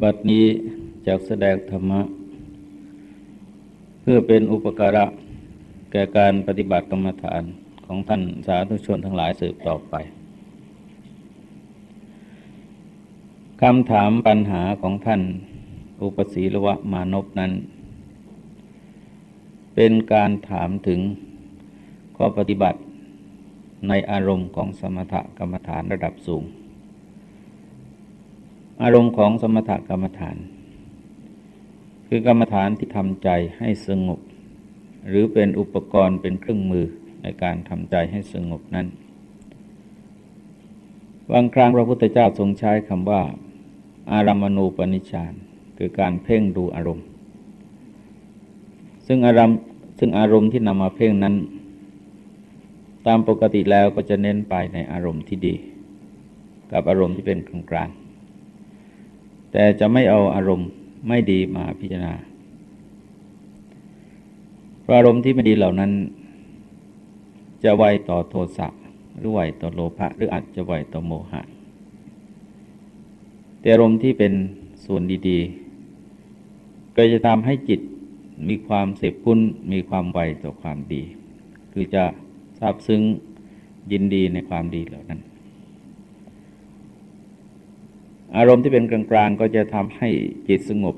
บัดนี้จากแสดงธรรมะ เพื่อเป็นอุปการะแก่การปฏิบัติกรรมฐานของท่านสาธุชนทั้งหลายสืบต่อไปคำถามปัญหาของท่าน อุปสีลวะมานพนั้น เป็นการถามถึงข้อปฏิบัติในอารมณ์ของสมถกรรมฐานระดับสูง อารมณ์ของสมถกรรมฐาน คือกรรมฐานที่ทำใจให้สงบ หรือเป็นอุปกรณ์เป็นเครื่องมือในการทำใจให้สงบนั้น บางครั้งพระพุทธเจ้าทรงใช้คำว่า อารามณูปนิชานคือการเพ่งดูอารมณ์ ซึ่งอารมณ์ซึ่งอารมณ์ที่นำมาเพ่งนั้น ตามปกติแล้วก็จะเน้นไปในอารมณ์ที่ดี กับอารมณ์ที่เป็นกลางกลาง แต่จะไม่เอาอารมณ์ไม่ดีมาพิจารณาเพราะอารมณ์ที่ไม่ดีเหล่านั้น จะไวต่อโทสะหรือไวต่อโลภะหรืออาจจะไวต่อโมหะ แต่อารมณ์ที่เป็นส่วนดี ๆ ก็จะทำให้จิตมีความเสพพุ้นมีความไวต่อความดี คือจะซาบซึ้งยินดีในความดีเหล่านั้น อารมณ์ที่เป็นกลางๆ ก็จะทำให้จิตสงบ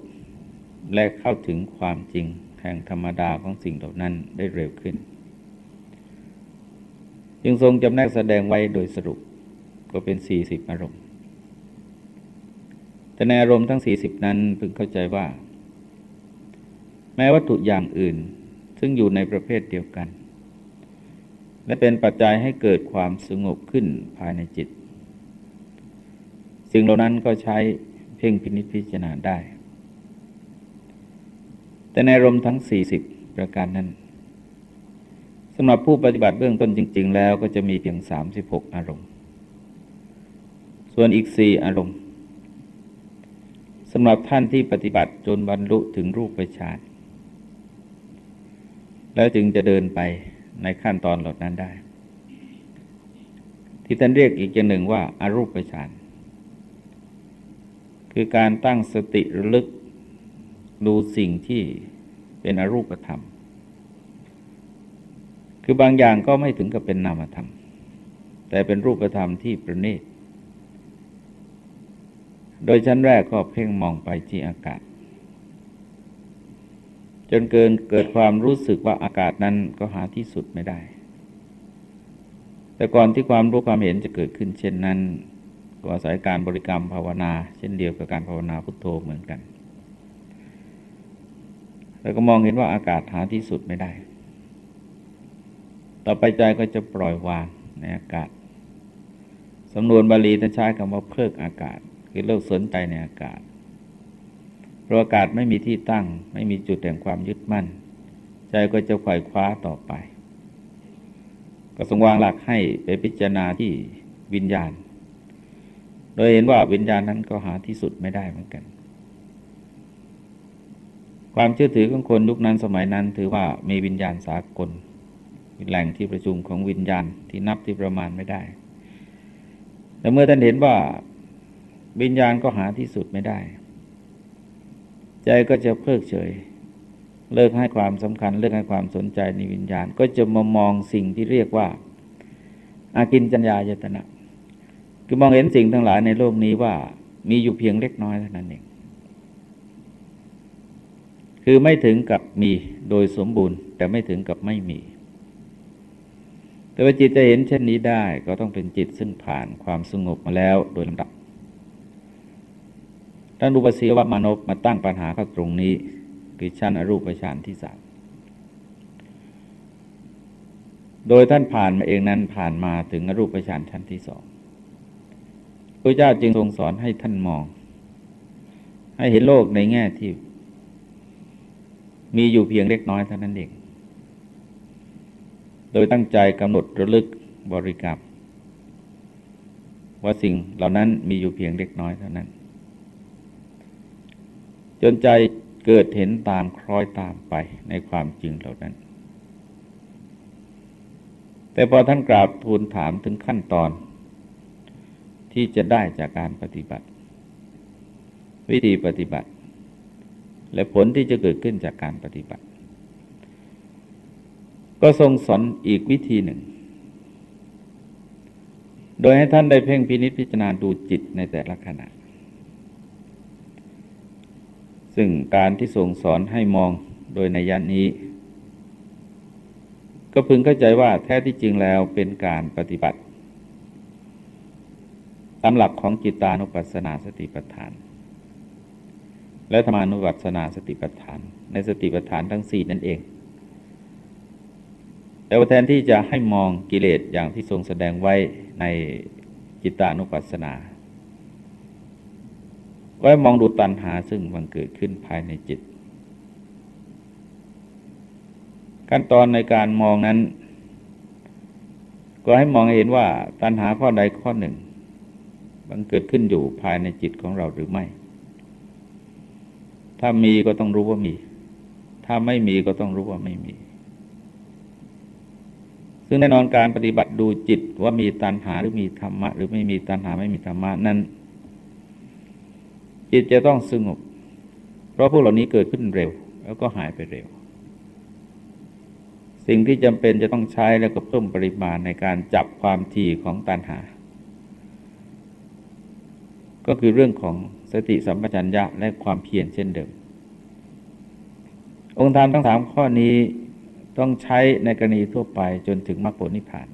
และเข้าถึงความจริงแห่งธรรมดาของสิ่งเหล่านั้นได้เร็วขึ้น จึงทรงจำแนกแสดงไว้โดยสรุปก็เป็น 40 อารมณ์ แต่ในอารมณ์ทั้ง 40 นั้นพึงเข้าใจว่า แม้วัตถุอย่างอื่นซึ่งอยู่ในประเภทเดียวกัน และเป็นปัจจัยให้เกิดความสงบขึ้นภายในจิต สิ่งเหล่านั้นก็ใช้เพ่งพินิจพิจารณาได้ แต่ในรมทั้ง 40 ประการนั้นสำหรับผู้ปฏิบัติเบื้องต้นจริง ๆ แล้วก็จะมีเพียง 36 อารมณ์ ส่วนอีก 4 อารมณ์สำหรับท่านที่ปฏิบัติจนบรรลุถึงรูปฌานแล้วจึงจะเดินไปในขั้นตอนเหล่านั้นได้ ที่ท่านเรียกอีกอย่างหนึ่งว่าอารูปฌาน คือการตั้งสติระลึกดูสิ่งที่เป็นอรูปธรรม คือบางอย่างก็ไม่ถึงกับเป็นนามธรรม แต่เป็นรูปธรรมที่ประณีต โดยชั้นแรกก็เพ่งมองไปที่อากาศ จนเกินเกิดความรู้สึกว่าอากาศนั้นก็หาที่สุดไม่ได้ แต่ก่อนที่ความรู้ความเห็นจะเกิดขึ้นเช่นนั้น ก็อาศัยการบริกรรมภาวนา เช่นเดียวกับการภาวนาพุทโธเหมือนกัน แล้วก็มองเห็นว่าอากาศหาที่สุดไม่ได้ ต่อไปใจก็จะปล่อยวางในอากาศสำนวนบาลีท่านใช้คำว่าเพิกอากาศ คือเลิกสนใจในอากาศเพราะอากาศไม่มีที่ตั้ง ไม่มีจุดแห่งความยึดมั่น ใจก็จะไขว่คว้าต่อไป ก็ทรงวางหลักให้ไปพิจารณาที่วิญญาณ โดยเห็นว่าวิญญาณนั้นก็หาที่สุดไม่ได้เหมือนกัน ความเชื่อถือของคนยุคนั้นสมัยนั้น ถือว่ามีวิญญาณสากลเป็นแหล่งที่ประชุมของวิญญาณที่นับที่ประมาณไม่ได้ แต่เมื่อท่านเห็นว่าวิญญาณก็หาที่สุดไม่ได้ ใจก็จะเพิกเฉย เลิกให้ความสำคัญ เลิกให้ความสนใจในวิญญาณ ก็จะมามองสิ่งที่เรียกว่า อากินจัญญายตนะ คือมองเห็นสิ่งทั้งหลายในโลกนี้ว่ามีอยู่เพียงเล็กน้อยเท่านั้นเอง คือไม่ถึงกับมีโดยสมบูรณ์ แต่ไม่ถึงกับไม่มี แต่ว่าจิตจะเห็นเช่นนี้ได้ก็ต้องเป็นจิตซึ่งผ่านความสงบมาแล้วโดยลำดับท่านรูปศีวมานพมาตั้งปัญหาเข้าตรงนี้ คือชั้นอรูปฌานที่สามโดยท่านผ่านมาเองนั้นผ่านมาถึงอรูปฌานชั้นที่สอง พระเจ้าจึงทรงสอนให้ท่านมอง ให้เห็นโลกในแง่ที่ มีอยู่เพียงเล็กน้อยเท่านั้นเอง โดยตั้งใจกำหนดระลึกบริกรรมว่าสิ่งเหล่านั้นมีอยู่เพียงเล็กน้อยเท่านั้น จนใจเกิดเห็นตามคล้อยตามไปในความจริงเหล่านั้น แต่พอท่านกราบทูลถามถึงขั้นตอน ที่จะได้จากการปฏิบัติ วิธีปฏิบัติ และผลที่จะเกิดขึ้นจากการปฏิบัติ ก็ทรงสอนอีกวิธีหนึ่ง โดยให้ท่านได้เพ่งพินิจพิจารณาดูจิตในแต่ละขณะ ซึ่งการที่ทรงสอนให้มองโดยในยันนี้ก็พึงเข้าใจว่าแท้ที่จริงแล้วเป็นการปฏิบัติ ตามหลักของจิตานุปัสสนาสติปัฏฐาน และธรรมานุปัสสนาสติปัฏฐาน ในสติปัฏฐานทั้งสี่นั่นเอง แต่ว่าแทนที่จะให้มองกิเลสอย่างที่ทรงแสดงไว้ในจิตานุปัสสนา ไว้มองดูตัณหาซึ่งมันเกิดขึ้นภายในจิต ขั้นตอนในการมองนั้น ก็ให้มองเห็นว่าตัณหาข้อใดข้อหนึ่ง มันเกิดขึ้นอยู่ภายในจิตของเราหรือไม่ ถ้ามีก็ต้องรู้ว่ามี ถ้าไม่มีก็ต้องรู้ว่าไม่มี ซึ่งแน่นอนการปฏิบัติดูจิตว่ามีตัณหาหรือมีธรรมะ หรือไม่มีตัณหาไม่มีธรรมะนั้น จิตจะต้องสงบ เพราะพวกเหล่านี้เกิดขึ้นเร็ว แล้วก็หายไปเร็วสิ่งที่จำเป็นจะต้องใช้แล้วก็เพิ่มปริมาณในการจับความถี่ของตัณหา ก็คือเรื่องของสติสัมปชัญญะและความเพียรเช่นเดิม องค์ธรรมทั้งสามข้อนี้ต้องใช้ในกรณีทั่วไปจนถึงมรรคผลนิพพาน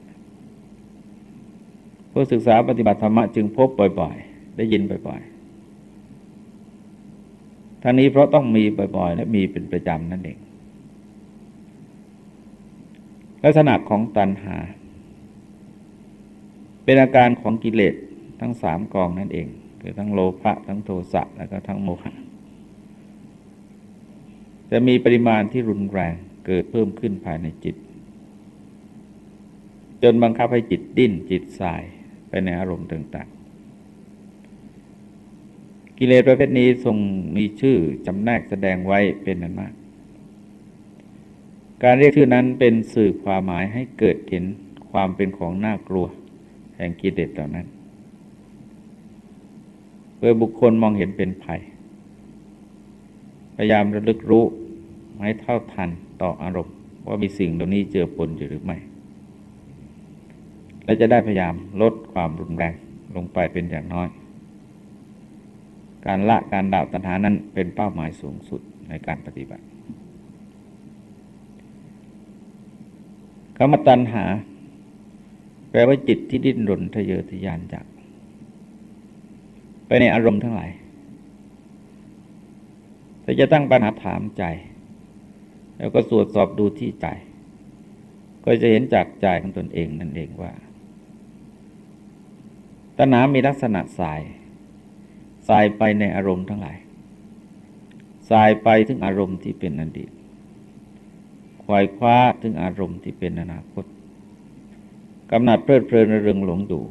ผู้ศึกษาปฏิบัติธรรมจึงพบบ่อยๆ ได้ยินบ่อยๆทั้งนี้เพราะต้องมีบ่อยๆ และมีเป็นประจำนั่นเอง ลักษณะของตัณหา เป็นอาการของกิเลสทั้งสามกองนั่นเอง คือทั้งโลภะทั้งโทสะแล้วก็ทั้งโมหะจะมีปริมาณที่รุนแรงเกิดเพิ่มขึ้นภายในจิต จนบังคับให้จิตดิ้นจิตสายไปในอารมณ์ต่างๆ กิเลสประเภทนี้ทรงมีชื่อจำแนกแสดงไว้เป็นนั้นมาก การเรียกชื่อนั้นเป็นสื่อความหมายให้เกิดเห็นความเป็นของน่ากลัว แห่งกิเลสเหล่านั้น เพื่อบุคคลมองเห็นเป็นภัย พยายามระลึกรู้ให้เท่าทันต่ออารมณ์ ว่ามีสิ่งเหล่านี้เจอปนอยู่หรือไม่ และจะได้พยายามลดความรุนแรงลงไปเป็นอย่างน้อย การละการด่าตัณหานั้นเป็นเป้าหมายสูงสุดในการปฏิบัติคำว่าตัณหา แปลว่าจิตที่ดิ้นรนทะเยอทะยานจาก ไปในอารมณ์ทั้งหลายแต่จะตั้งปัญหาถามใจ แล้วก็ตรวจสอบดูที่ใจ ก็จะเห็นจากใจของตนเองนั่นเองว่าตัณหามีลักษณะสาย สายไปในอารมณ์ทั้งหลาย สายไปถึงอารมณ์ที่เป็นอดีตควายคว้าถึงอารมณ์ที่เป็นอนาคตกำหนัดเพลิดเพลินเริงหลงอยู่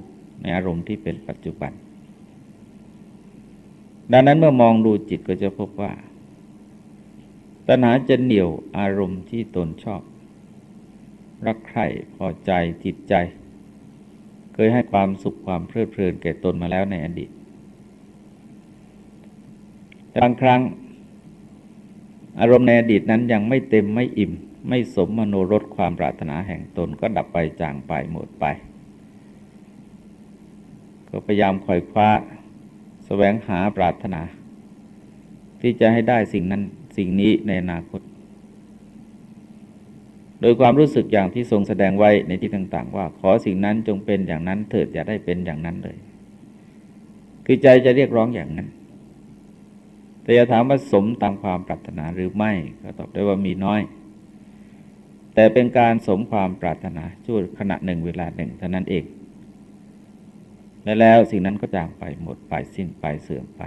ในอารมณ์ที่เป็นปัจจุบัน ดังนั้นเมื่อมองดูจิตก็จะพบว่า ตัณหาจะเหนี่ยวอารมณ์ที่ตนชอบ รักใคร่พอใจจิตใจ เคยให้ความสุขความเพลิดเพลินแก่ตนมาแล้วในอดีตบางครั้ง อารมณ์ในอดีตนั้นยังไม่เต็มไม่อิ่ม ไม่สมมโนรสความปรารถนาแห่งตนก็ดับไปจางไปหมดไป ก็พยายามคอยคว้า แสวงหาปรารถนา ที่จะให้ได้สิ่งนั้นสิ่งนี้ในอนาคต โดยความรู้สึกอย่างที่ทรงแสดงไว้ในที่ต่าง ๆ ว่าขอสิ่งนั้นจงเป็นอย่างนั้นเถิดอย่าได้เป็นอย่างนั้นเลย คือใจจะเรียกร้องอย่างนั้น แต่จะถามว่าสมตามความปรารถนาหรือไม่ก็ตอบได้ว่ามีน้อย แต่เป็นการสมความปรารถนาชั่วขณะหนึ่งเวลาหนึ่งเท่านั้นเอง และแล้วสิ่งนั้นก็จางไปหมดไปสิ้นไปเสื่อมไป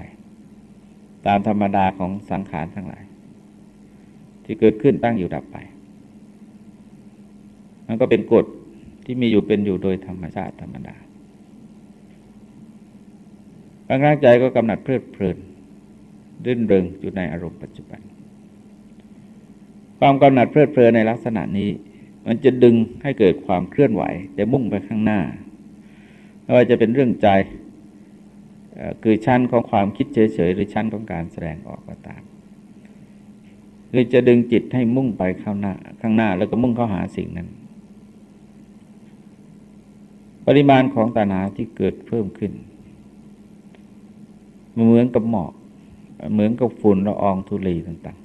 ตามธรรมดาของสังขารทั้งหลาย ที่เกิดขึ้นตั้งอยู่ดับไป มันก็เป็นกฎที่มีอยู่เป็นอยู่โดยธรรมชาติธรรมดาบางครั้งใจก็กำหนัดเพลิดเพลินรื่นเริงอยู่ในอารมณ์ปัจจุบัน ความกำหนัดเพลิดเพลินในลักษณะนี้ มันจะดึงให้เกิดความเคลื่อนไหวจะมุ่งไปข้างหน้า ไม่ว่าจะเป็นเรื่องใจคือชั้นของความคิดเฉยๆหรือชั้นของการแสดงออกก็ตามคือจะดึงจิตให้มุ่งไปข้างหน้าข้างหน้าแล้วก็มุ่งเข้าหาสิ่งนั้น ปริมาณของตัณาที่เกิดเพิ่มขึ้นเหมือนกับหมอกเหมือนกับฝุ่นละอองธุลีต่าง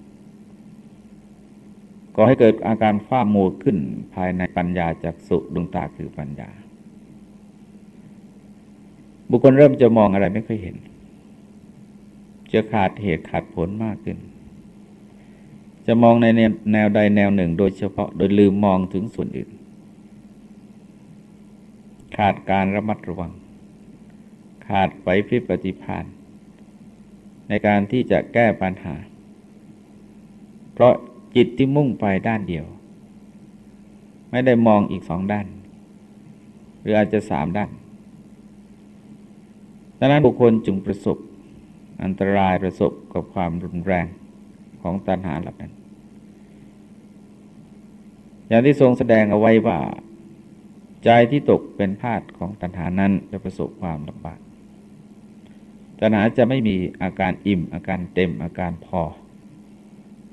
ๆก็ให้เกิดอาการฟ้ามัวขึ้นภายในปัญญาจากสุดวงตาคือปัญญา บุคคลเริ่มจะมองอะไรไม่ค่อยเห็น จะขาดเหตุขาดผลมากขึ้น จะมองในแนวใดแนวหนึ่ง โดยเฉพาะโดยลืมมองถึงส่วนอื่น ขาดการระมัดระวัง ขาดไปพิปฏิพานในการที่จะแก้ปัญหา เพราะจิตที่มุ่งไปด้านเดียว ไม่ได้มองอีกสองด้าน หรืออาจจะสามด้าน ดังนั้นบุคคลจึงประสบอันตรายประสบกับความรุนแรงของตัณหาเหล่านั้น อย่างที่ทรงแสดงเอาไว้ว่า ใจที่ตกเป็นพาดของตัณหานั้นจะประสบความลำบากตัณหาจะไม่มีอาการอิ่ม อาการเต็มอาการพอ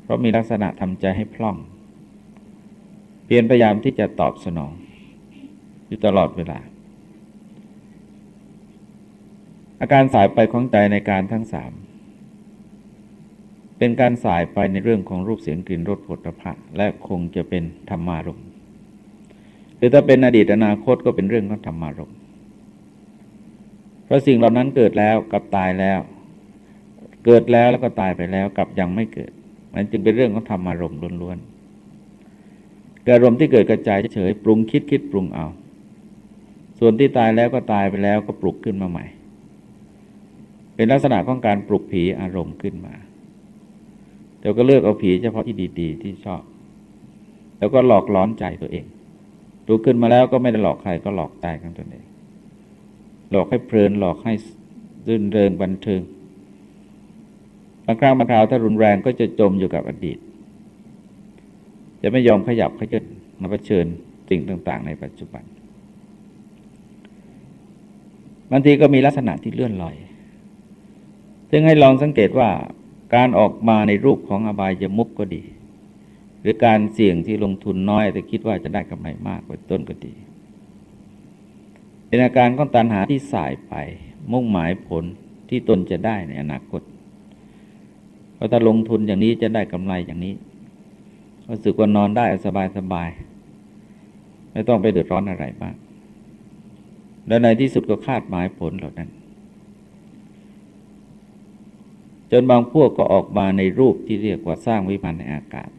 เพราะมีลักษณะทำใจให้พล่อง เปลี่ยนพยายามที่จะตอบสนอง อยู่ตลอดเวลา อาการสายไปของใจในการทั้งสามเป็นการสายไปในเรื่องของรูปเสียงกลิ่นรสผลพระและคงจะเป็นธรรมารมหรือถ้าเป็นอดีตอนาคตก็เป็นเรื่องของธรรมารมเพราะสิ่งเหล่านั้นเกิดแล้วกับตายแล้ว เกิดแล้วแล้วก็ตายไปแล้วกับยังไม่เกิด มันจึงเป็นเรื่องของธรรมารมล้วนๆเกิดอารมณ์ที่เกิดกระจายเฉยปรุงคิดคิดปรุงเอา ส่วนที่ตายแล้วก็ตายไปแล้วก็ปลุกขึ้นมาใหม่ เป็นลักษณะของการปลุกผีอารมณ์ขึ้นมาแต่ก็เลือกเอาผีเฉพาะที่ดี ๆ ที่ชอบ แล้วก็หลอกล้อนใจตัวเองปลุกขึ้นมาแล้วก็ไม่ได้หลอกใครก็หลอกตายกันตัวเอง หลอกให้เพลินหลอกให้รื่นเริงบันเทิงบางครั้งบางคราวถ้ารุนแรงก็จะจมอยู่กับอดีต จะไม่ยอมขยับขยันมาเผชิญสิ่งต่าง ๆ ในปัจจุบันบางทีก็มีลักษณะที่เลื่อนลอย ซึ่งให้ลองสังเกตว่าการออกมาในรูปของอบายยมุกก็ดี หรือการเสี่ยงที่ลงทุนน้อย แต่คิดว่าจะได้กำไรมากกว่าต้นก็ดี เป็นอาการของตัณหาที่สายไป มุ่งหมายผลที่ตนจะได้ในอนาคตเพอถ้าลงทุนอย่างนี้จะได้กำไรอย่างนี้รู้สึกว่านอนได้สบายสบาย ไม่ต้องไปเดือดร้อนอะไรมาก และในที่สุดก็คาดหมายผลเหล่านั้น จ นบางพวกก็ออกมาในรูปที่เรียกว่าสร้างวิมานในอากาศ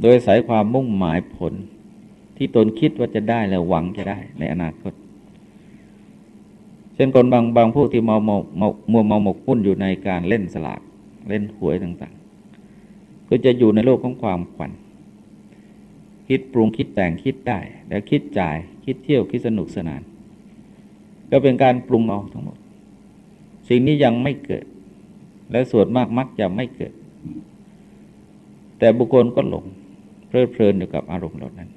โดยสายความมุ่งหมายผลที่ตนคิดว่าจะได้แล้วหวังจะได้ในอนาคต เช่นคนบางบางพวกที่มัวมัวมาหมกมุ่นอยู่ในการเล่นสลากเล่นหวยต่างๆ ก็จะอยู่ในโลกของความขวัญคิดปรุงคิดแต่งคิดได้ แล้วคิดจ่ายคิดเที่ยวคิดสนุกสนาน ก็เป็นการปรุงเอาทั้งหมด สิ่งนี้ยังไม่เกิด และส่วนมากมักจะไม่เกิด แต่บุคคลก็หลงเพลิดเพลินอยู่กับอารมณ์เหล่านั้น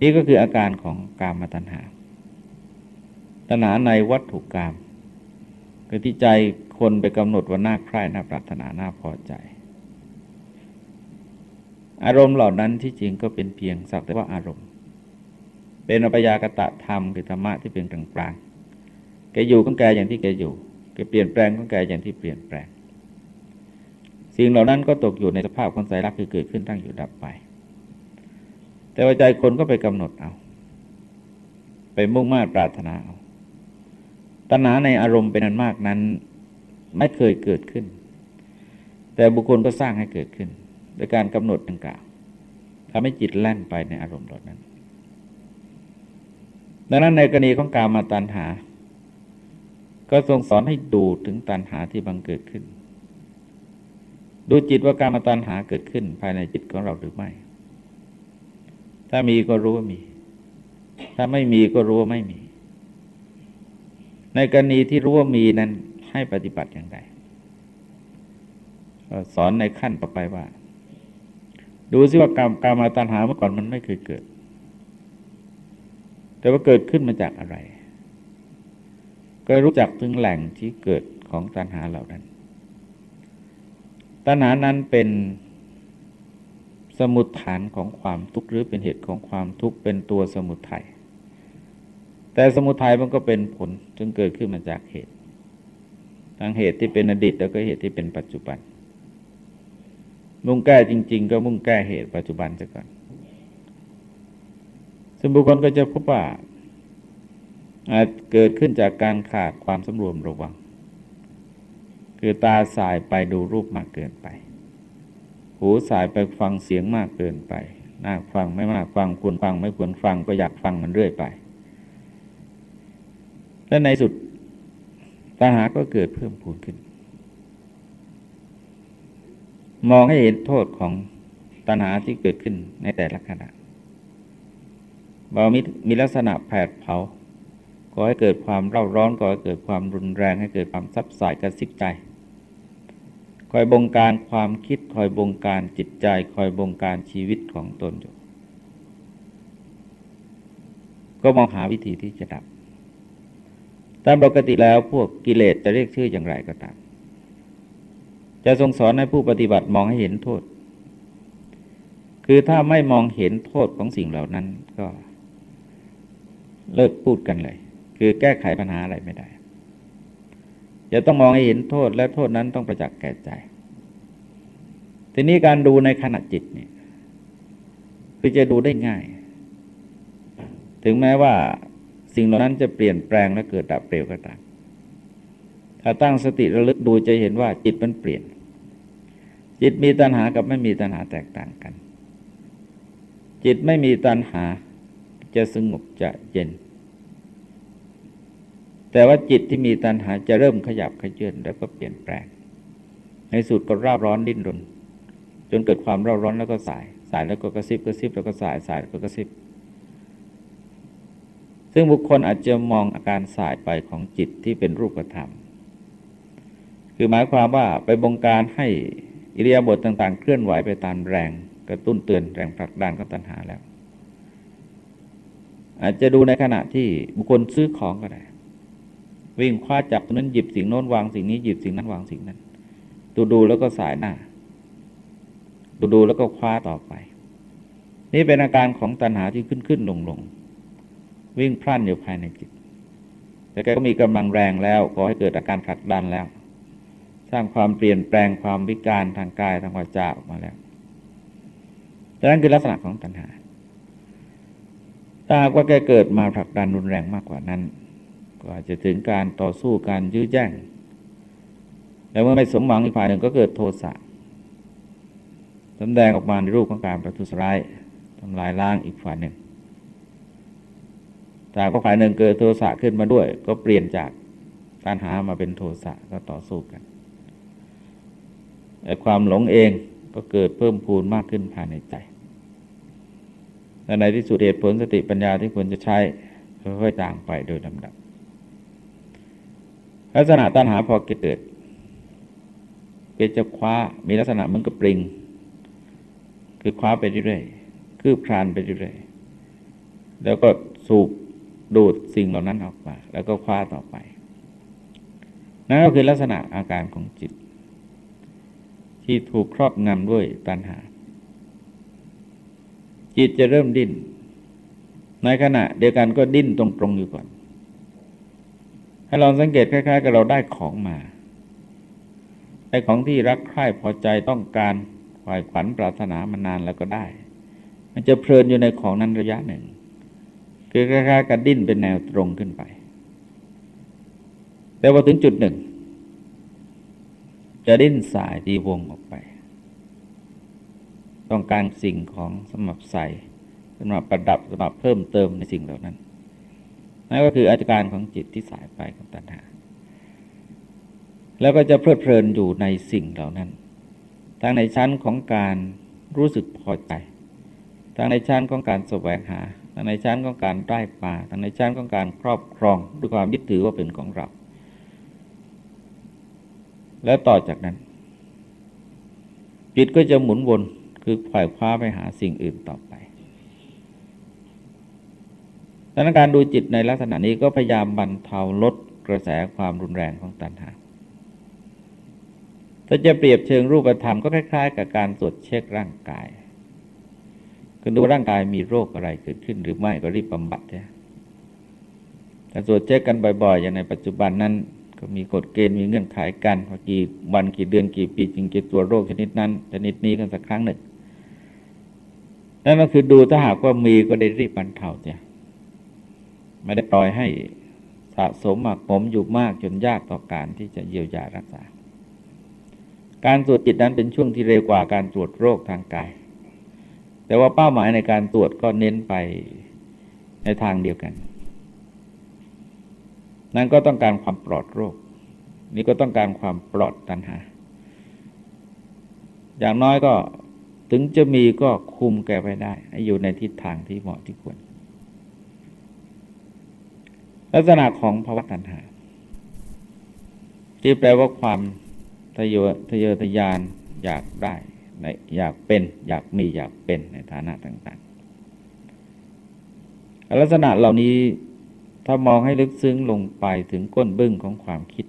นี่ก็คืออาการของกามตัณหา ตัณหาในวัตถุกรรมคือที่ใจคนไปกำหนดว่าน่าใคร่น่าปรารถนาน่าพอใจ อารมณ์เหล่านั้นที่จริงก็เป็นเพียงสักแต่ว่าอารมณ์ เป็นอปยากตะธรรมคือธรรมะที่เป็นกลางกลางแกอยู่ของแกอย่างที่แกอยู่ แกเปลี่ยนแปลงของแกอย่างที่เปลี่ยนแปลง สิ่งเหล่านั้นก็ตกอยู่ในสภาพของสายรักคือเกิดขึ้นตั้งอยู่ดับไป แต่ว่าใจคนก็ไปกำหนดเอา ไปมุ่งมา่ปรารถนาเอาตัณหาในอารมณ์เป็นอันมากนั้น ไม่เคยเกิดขึ้น แต่บุคคลก็สร้างให้เกิดขึ้นโดยการกำหนดดังกล่าวทำให้จิตแล่นไปในอารมณ์เหล่านั้น ดังนั้นในกรณีของการมาตัณหา ก็ทรงสอนให้ดูถึงตัณหาที่บังเกิดขึ้น ดูจิตว่าการมาตัณหาเกิดขึ้น ภายในจิตของเราหรือไม่ ถ้ามีก็รู้ว่ามี ถ้าไม่มีก็รู้ว่าไม่มี ในกรณีที่รู้ว่ามีนั้นให้ปฏิบัติอย่างไรสอนในขั้นต่อไปว่า ดูซิว่ากรรมกรรมาตัณหาเมื่อก่อนมันไม่เคยเกิด แต่ว่าเกิดขึ้นมาจากอะไร ก็รู้จักถึงแหล่งที่เกิดของตัณหาเหล่านั้น ตัณหานั้นเป็นสมุดฐานของความทุกข์หรือเป็นเหตุของความทุกข์เป็นตัวสมุทัยแต่สมุทัยมันก็เป็นผลจึงเกิดขึ้นมาจากเหตุทั้งเหตุที่เป็นอดีตแล้วก็เหตุที่เป็นปัจจุบัน มุ่งแก้จริง ๆ ก็มุ่งแก้เหตุปัจจุบันซะก่อนซึ่งบุคคลก็จะพบว่า อาจเกิดขึ้นจากการขาดความสำรวมระวัง คือตาสายไปดูรูปมากเกินไป หูสายไปฟังเสียงมากเกินไปน่าฟังไม่มากฟังควรฟังไม่ควรฟังก็อยากฟังมันเรื่อยไป และในสุดตาหาก็เกิดเพิ่มพูนขึ้น มองให้เห็นโทษของตัณหาที่เกิดขึ้นในแต่ละขณะบามีมีลักษณะแผดเผา ก่อให้เกิดความเร่าร้อนก่อให้เกิดความรุนแรงให้เกิดความซับสายกระซิบใจ คอยบงการความคิดคอยบงการจิตใจ คอยบงการชีวิตของตนอยู่ ก็มองหาวิธีที่จะดับ ตามปกติแล้วพวกกิเลสจะเรียกชื่ออย่างไรก็ตาม จะทรงสอนให้ผู้ปฏิบัติมองให้เห็นโทษ คือถ้าไม่มองเห็นโทษของสิ่งเหล่านั้นก็เลิกพูดกันเลย คือแก้ไขปัญหาอะไรไม่ได้จะต้องมองให้เห็นโทษและโทษนั้นต้องประจักษ์แก่ใจ ทีนี้การดูในขณะจิตเนี่ยคือจะดูได้ง่าย ถึงแม้ว่าสิ่งเหล่านั้นจะเปลี่ยนแปลงและเกิดดับเร็วก็ตาม ถ้าตั้งสติระลึกดูจะเห็นว่าจิตมันเปลี่ยน จิตมีตัณหากับไม่มีตัณหาแตกต่างกัน จิตไม่มีตัณหาจะสงบจะเย็น แต่ว่าจิตที่มีตัณหาจะเริ่มขยับขยื่นแล้วก็เปลี่ยนแปลง ในสุดก็ร่าร้อนดิ้นรน จนเกิดความร่าร้อนแล้วก็สาย สายแล้วก็กระซิบกระซิบแล้วก็สายสายแล้วก็กระซิบ ซึ่งบุคคลอาจจะมองอาการสายไปของจิตที่เป็นรูปธรรม คือหมายความว่าไปบงการให้อิริยาบถต่าง ๆ เคลื่อนไหวไปตามแรงกระตุ้นเตือนแรงผลักดันของตัณหาแล้ว อาจจะดูในขณะที่บุคคลซื้อของก็ได้ วิ่งคว้าจับตรงนั้นหยิบสิ่งโน้นวางสิ่งนี้หยิบสิ่งนั้นวางสิ่งนั้น ดูดูแล้วก็สายหน้า ดูดูแล้วก็คว้าต่อไป นี่เป็นอาการของตัณหาที่ขึ้นขึ้นลงลงวิ่งพล่านอยู่ภายในจิต แต่แกก็มีกำลังแรงแล้วขอให้เกิดอาการผลักดันแล้ว สร้างความเปลี่ยนแปลงความวิการทางกายทางวาจาออกมาแล้วดังนั้นคือลักษณะของตัณหาถ้าว่าแกเกิดมาผลักดันรุนแรงมากกว่านั้น อาจจะถึงการต่อสู้การยื้อแย่ง แล้วเมื่อไม่สมหวังอีกฝ่ายหนึ่งก็เกิดโทสะสำแดงออกมาในรูปของการประทุษร้ายทำลายล้างอีกฝ่ายหนึ่งถ้าก็ฝ่ายหนึ่งเกิดโทสะขึ้นมาด้วย ก็เปลี่ยนจากการหามาเป็นโทสะก็ต่อสู้กันแต่ความหลงเองก็เกิดเพิ่มพูนมากขึ้นภายในใจและในที่สุดเหตุผลสติปัญญาที่ควรจะใช้ค่อยๆจางไปโดยลำดับ ลักษณะตัณหาพอเกิดเกิดจะคว้ามีลักษณะเหมือนกับปริง คือคว้าไปเรื่อยๆคืบคลานไปเรื่อยๆแล้วก็สูบดูดสิ่งเหล่านั้นออกมา แล้วก็คว้าต่อไป นั่นก็คือลักษณะอาการของจิต ที่ถูกครอบงำด้วยตัณหา จิตจะเริ่มดิ้นในขณะเดียวกันก็ดิ้นตรงๆอยู่ก่อน ให้ลองสังเกตคล้ายๆกับเราได้ของมาไอ้ของที่รักใคร่พอใจต้องการฝ่ายขวัญปรารถนามานานแล้วก็ได้ มันจะเพลินอยู่ในของนั้นระยะหนึ่ง คือคล้ายๆกับดิ้นเป็นแนวตรงขึ้นไป แต่ว่าถึงจุดหนึ่ง จะดิ้นสายดีวงออกไป ต้องการสิ่งของสำหรับใส่สำหรับประดับสำหรับเพิ่มเติมในสิ่งเหล่านั้น นั่นก็คืออาการของจิตที่สายไปของตัณหา แล้วก็จะเพลิดเพลินอยู่ในสิ่งเหล่านั้น ทั้งในชั้นของการรู้สึกพอใจ ทั้งในชั้นของการแสวงหา ทั้งในชั้นของการได้มาทั้งในชั้นของการครอบครองด้วยความยึดถือว่าเป็นของเรา แล้วต่อจากนั้น จิตก็จะหมุนวนคือขวายคว้าไปหาสิ่งอื่นต่อไป ดังนั้นการดูจิตในลักษณะนี้ก็พยายามบรรเทาลดกระแสความรุนแรงของตัณหาถ้าจะเปรียบเชิงรูปธรรมก็คล้าย ๆ กับการตรวจเช็คร่างกายคือดูร่างกายมีโรคอะไรเกิดขึ้นหรือไม่ก็รีบบำบัดเนี่ยการตรวจเช็คกันบ่อยๆ อย่างในปัจจุบันนั้น ก็มีกฎเกณฑ์มีเงื่อนไขกันว่ากี่วันกี่เดือนกี่ปีจึงจะตรวจโรคชนิดนั้นชนิดนี้กันสักครั้งหนึ่งนั่นก็คือดูถ้าหากว่ามีก็ได้รีบบรรเทาเสีย ไม่ได้ปล่อยให้สะสมหมักหมมอยู่มากจนยากต่อการที่จะเยียวยารักษา การตรวจจิตนั้นเป็นช่วงที่เร็วกว่าการตรวจโรคทางกาย แต่ว่าเป้าหมายในการตรวจก็เน้นไปในทางเดียวกัน นั่นก็ต้องการความปลอดโรค นี่ก็ต้องการความปลอดตัณหา อย่างน้อยก็ถึงจะมีก็คุมแกไปได้ อยู่ในทิศทางที่เหมาะที่ควร ลักษณะของภาวะตัณหา ที่แปลว่าความทะเยอทะเยอทะยานอยากได้อยากเป็น อยากมีอยากเป็นในฐานะต่างๆ ลักษณะเหล่านี้ถ้ามองให้ลึกซึ้งลงไปถึงก้นบึ้งของความคิด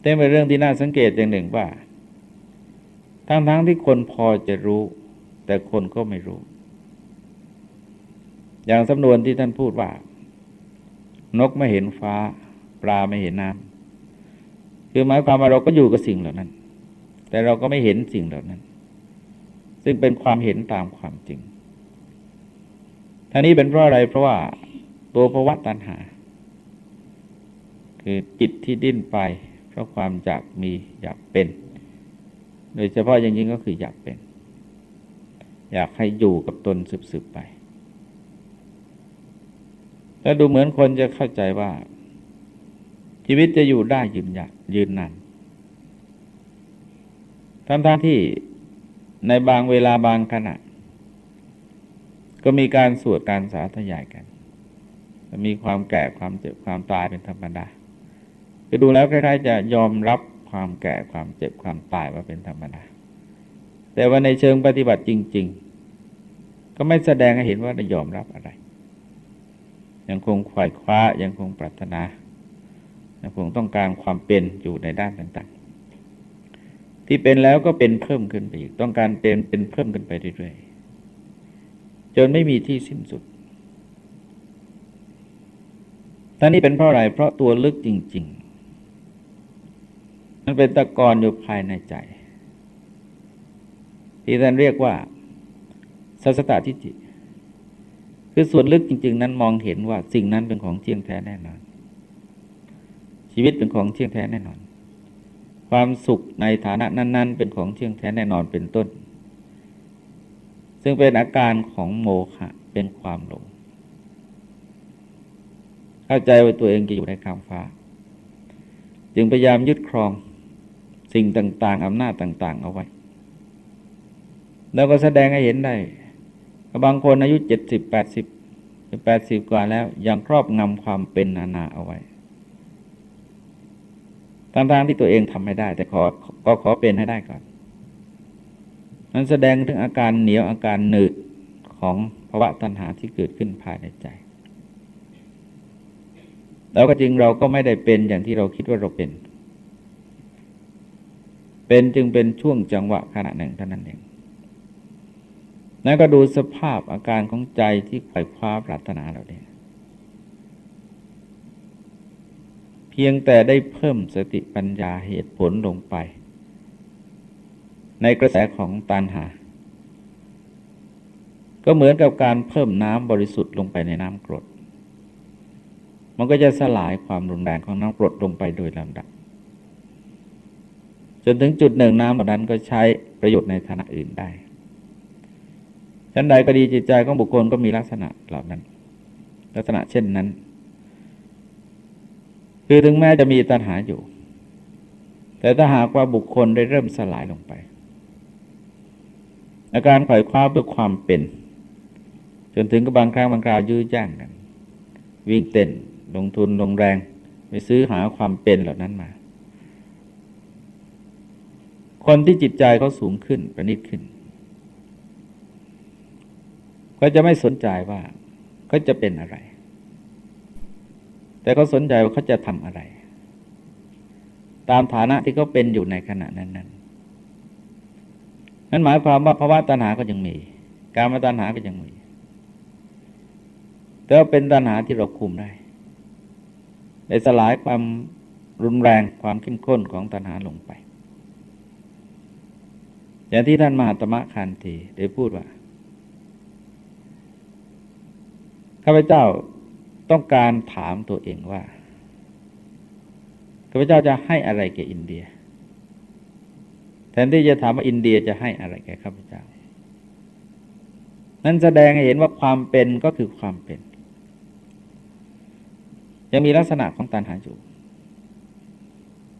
เต็มไปเรื่องที่น่าสังเกตอย่างหนึ่งว่า ทั้งๆทที่คนพอจะรู้ แต่คนก็ไม่รู้ อย่างสำนวนที่ท่านพูดว่า นกไม่เห็นฟ้า ปลาไม่เห็นน้ำคือหมายความว่าเราก็อยู่กับสิ่งเหล่านั้น แต่เราก็ไม่เห็นสิ่งเหล่านั้น ซึ่งเป็นความเห็นตามความจริงท่านี้เป็นเพราะอะไรเพราะว่าตัวภวะตัณหา คือจิตที่ดิ้นไป เพราะความอยากมีอยากเป็น โดยเฉพาะอย่างยิ่งก็คืออยากเป็น อยากให้อยู่กับตนสืบๆไป แล้วดูเหมือนคนจะเข้าใจว่า ชีวิตจะอยู่ได้ยืนยายืนนานทั้งๆทที่ในบางเวลาบางขณะ ก็มีการสวดการสาธยายกัน มีความแก่ความเจ็บความตายเป็นธรรมดาไปดูแล้วคล้ายๆจะยอมรับความแก่ความเจ็บความตายว่าเป็นธรรมดา แต่ว่าในเชิงปฏิบัติจริง ๆ ก็ไม่แสดงให้เห็นว่าได้ยอมรับอะไร ยังคงขวายคว้ายังคงปรารถนายังคงต้องการความเป็นอยู่ในด้านต่างๆ ที่เป็นแล้วก็เป็นเพิ่มขึ้นไปอีกต้องการเป็นเป็นเพิ่มขึ้นไปเรื่อยๆจนไม่มีที่สิ้นสุดท่านี้เป็นเพราะอะไรเพราะตัวลึกจริง ๆ มันเป็นตะกอนอยู่ภายในใจที่ท่านเรียกว่าสัสตทิฏฐิ คือส่วนลึกจริง ๆ นั้นมองเห็นว่าสิ่งนั้นเป็นของเที่ยงแท้แน่นอน ชีวิตเป็นของเที่ยงแท้แน่นอน ความสุขในฐานะนั้น ๆ เป็นของเที่ยงแท้แน่นอนเป็นต้น ซึ่งเป็นอาการของโมฆะเป็นความหลง เข้าใจว่าตัวเองจะอยู่ในคำฟ้า จึงพยายามยึดครองสิ่งต่าง ๆอำนาจต่าง ๆ เอาไว้ แล้วก็แสดงให้เห็นได้ บางคนอายุเจ็ดสิบแปดสิบแปดสิบกว่าแล้ว ยังครอบงำความเป็นนานาเอาไว้ทั้งๆที่ตัวเองทำไม่ได้ แต่ขอก็ขอเป็นให้ได้ก่อนนั้นแสดงถึงอาการเหนียวอาการหนืดของภาวะตัณหาที่เกิดขึ้นภายในใจ แล้วก็จริงเราก็ไม่ได้เป็นอย่างที่เราคิดว่าเราเป็น เป็นจึงเป็นช่วงจังหวะขณะหนึ่งเท่านั้นเอง แล้วก็ดูสภาพอาการของใจที่ไขว่คว้าปรารถนาเราเนี่ยเพียงแต่ได้เพิ่มสติปัญญาเหตุผลลงไป ในกระแสของตันหา ก็เหมือนกับการเพิ่มน้ำบริสุทธิ์ลงไปในน้ำกรด มันก็จะสลายความรุนแรงของน้ำกรดลงไปโดยลำดับ จนถึงจุดหนึ่งน้ำเหล่านั้นก็ใช้ประโยชน์ในฐานะอื่นได้ ชั้นใดก็ดีจิตใจของบุคคลก็มีลักษณะเหล่านั้น ลักษณะเช่นนั้น คือถึงแม้จะมีตัณหาอยู่ แต่ถ้าหากว่าบุคคลได้เริ่มสลายลงไป อาการข่อยคว้าเพื่อความเป็น จนถึงกับบางครั้งบางคราวยื้อแย่งกัน วิ่งเต้นลงทุนลงแรง ไปซื้อหาความเป็นเหล่านั้นมา คนที่จิตใจเขาสูงขึ้นประณีตขึ้น ก็จะไม่สนใจว่าเขาจะเป็นอะไร แต่เขาสนใจว่าเขาจะทำอะไร ตามฐานะที่เขาเป็นอยู่ในขณะนั้นนั้นนั่นหมายความว่าภาวะตัณหาก็ยังมี การมาตัณหาก็ยังมี แต่ว่าเป็นตัณหาที่เราคุมได้ได้สลายความรุนแรงความเข้มข้นของตัณหาลงไป อย่างที่ท่านมหาตมะคันธีได้พูดว่า ข้าพเจ้าต้องการถามตัวเองว่าข้าพเจ้าจะให้อะไรแก่อินเดีย แทนที่จะถามว่าอินเดียจะให้อะไรแก่ข้าพเจ้า นั้นแสดงให้เห็นว่าความเป็นก็คือความเป็น ยังมีลักษณะของตันหาอยู่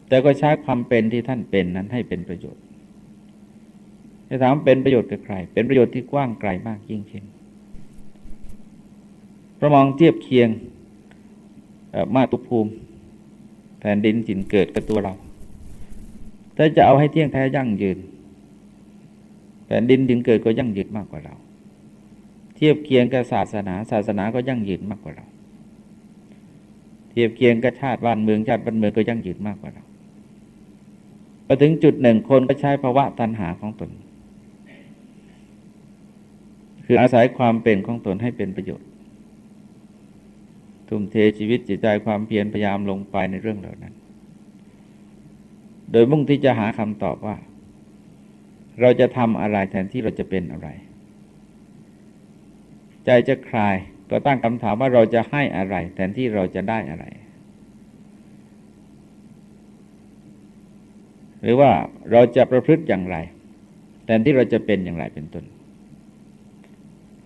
แต่ก็ใช้ความเป็นที่ท่านเป็นนั้นให้เป็นประโยชน์จะถามเป็นประโยชน์กับใคร เป็นประโยชน์ที่กว้างไกลมากยิ่งขึ้น เรามองเทียบเคียงมาตุภูมิ แผ่นดินจินเกิดกับตัวเราถ้าจะเอาให้เที่ยงแท้ยั่งยืน แผ่นดินจินเกิดก็ยั่งยืนมากกว่าเรา เทียบเคียงกับศาสนา ศาสนาก็ยั่งยืนมากกว่าเรา เทียบเคียงกับชาติบ้านเมืองชาติบ้านเมืองก็ยั่งยืนมากกว่าเราพอถึงจุดหนึ่งคนก็ใช้ภาวะตัณหาของตน คืออาศัยความเป็นของตนให้เป็นประโยชน์ ทุ่มเทชีวิตจิตใจความเพียรพยายามลงไปในเรื่องเหล่านั้น โดยมุ่งที่จะหาคำตอบว่า เราจะทำอะไรแทนที่เราจะเป็นอะไร ใจจะคลายก็ตั้งคำถามว่าเราจะให้อะไร แทนที่เราจะได้อะไร หรือว่าเราจะประพฤติอย่างไร แทนที่เราจะเป็นอย่างไรเป็นต้น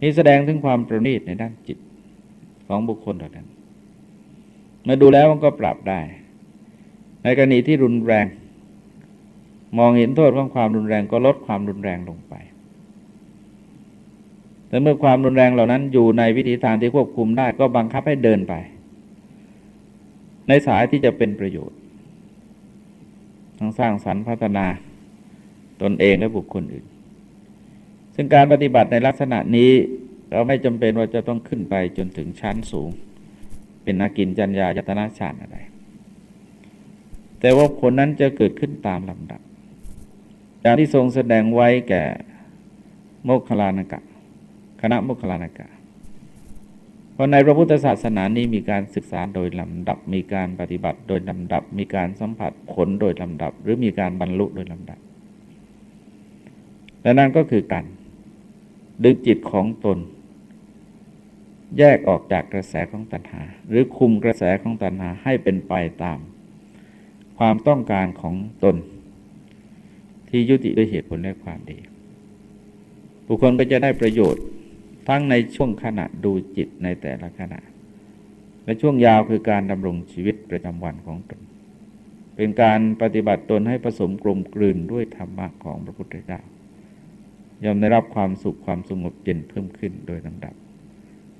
นี่แสดงถึงความประณีตในด้านจิตของบุคคลเหล่านั้น มาดูแล้วมันก็ปรับได้ ในกรณีที่รุนแรง มองเห็นโทษของความรุนแรงก็ลดความรุนแรงลงไป แต่เมื่อความรุนแรงเหล่านั้นอยู่ในวิธีทางที่ควบคุมได้ก็บังคับให้เดินไป ในสายที่จะเป็นประโยชน์ต้งสร้างสรรค์พัฒนาตนเองและบุคคลอื่น ซึ่งการปฏิบัติในลักษณะนี้เราไม่จำเป็นว่าจะต้องขึ้นไปจนถึงชั้นสูง เป็นอากินจัญญายตนาฌานอะไร แต่ว่าผลนั้นจะเกิดขึ้นตามลำดับอย่างที่ทรงแสดงไว้แก่โมคคลานกะ คณะโมคคลานกะ เพราะในพระพุทธศาสนานี้มีการศึกษาโดยลำดับ มีการปฏิบัติโดยลำดับ มีการสัมผัสผลโดยลำดับ หรือมีการบรรลุโดยลำดับและนั่นก็คือการดึงจิตของตน แยกออกจากกระแสของตัณหา หรือคุมกระแสของตัณหาให้เป็นไปตาม ความต้องการของตน ที่ยุติด้วยเหตุผลและความดี บุคคลก็จะได้ประโยชน์ทั้งในช่วงขณะดูจิตในแต่ละขณะ และช่วงยาวคือการดำรงชีวิตประจำวันของตน เป็นการปฏิบัติตนให้ผสมกลมกลืนด้วยธรรมะของพระพุทธเจ้ายอมได้รับความสุขความสงบเย็นเพิ่มขึ้นโดยลำดับ